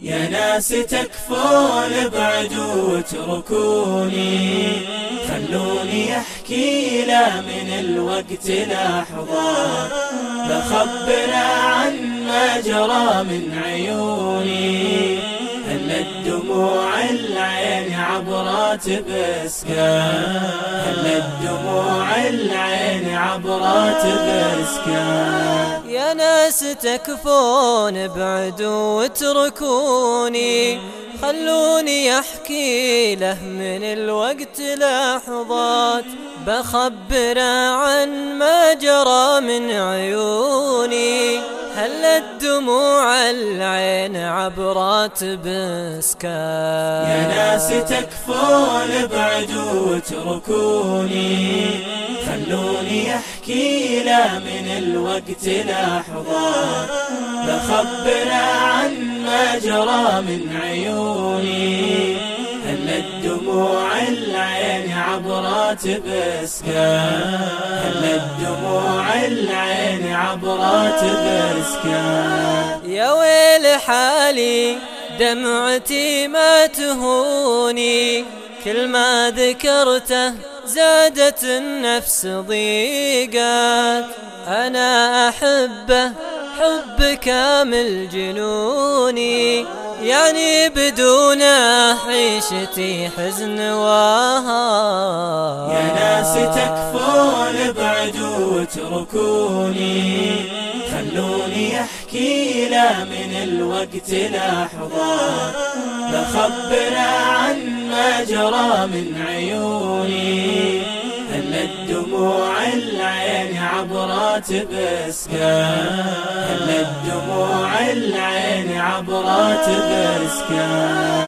يا ناس تكفون ابعدوا واتركوني. خلوني أحكي لا من الوقت لحظة بخبر عن ما جرى من عيوني. هل العين عبرات بسكان هل الدموع العين عبرات بسكان يا ناس تكفون ابعدوا واتركوني. خلوني أحكي له من الوقت لحظات. بخبر عن ما جرى من عيوني. هل الدموع العين عبرات بسكان يا ناس تكفون ابعدوا واتركوني. خلوني أحكي لا من الوقت لحظة بخبر عن ما جرى من عيوني. هل الدموع العين عبرات بسكان هل الدموع العين عبرات بسكان يا ويل حالي دمعتي ما تهوني. كل ما ذكرته زادت النفس ضيقات أنا أحبه حب كامل جنوني. يعني بدونه عيشتي حزن وهان يا ناس تكفون ابعدوا واتركوني. خلوني أحكي لا من الوقت لحظة. بخبر عن ما جرى من عيوني. هل الدموع العين عبرات بسكان هل الدموع العين عبرات بسكان